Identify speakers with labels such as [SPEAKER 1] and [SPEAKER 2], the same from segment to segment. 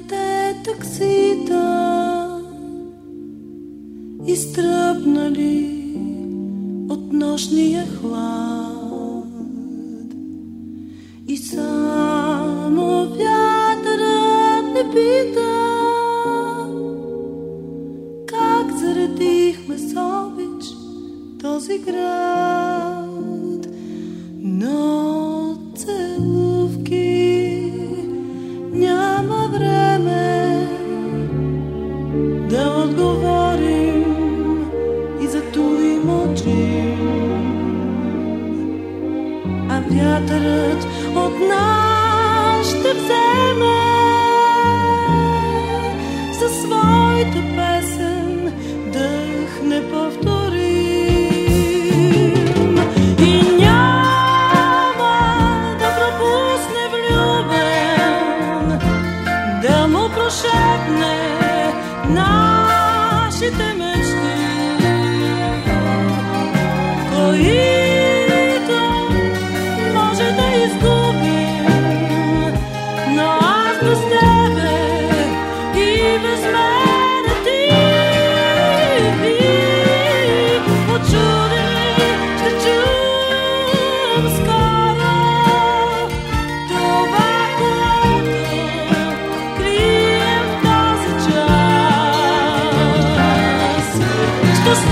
[SPEAKER 1] последните таксита. Изтръпнали от нощния хлад. И само вятърът не пита как заредихме с обич този град да отговорим и за и мълчим. А вятърът от нас ще вземе със своята песен дъх неповторим. И няма да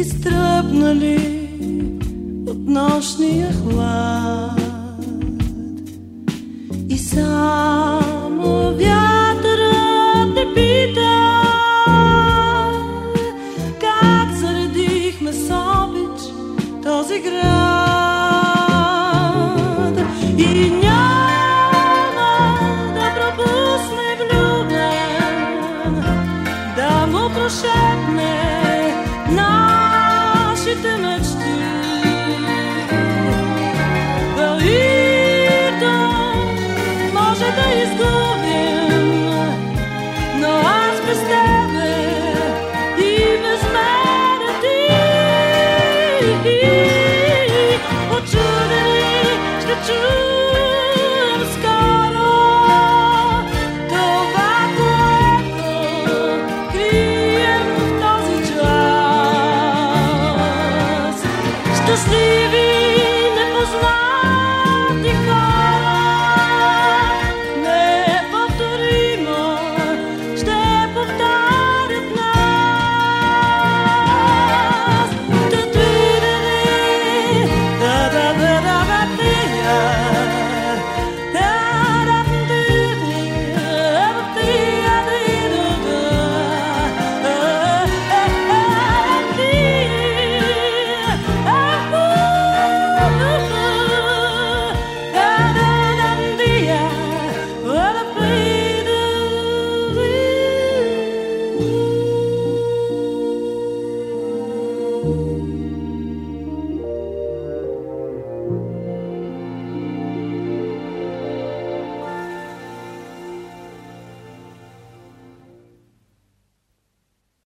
[SPEAKER 1] изтръпнали от нощния хлад. И само вятърът те пита как заредихме с обич този град. да изгубим, но аз без тебе и без мене ти. Очудени ще чуем скоро това, което крием в този час. Щастливи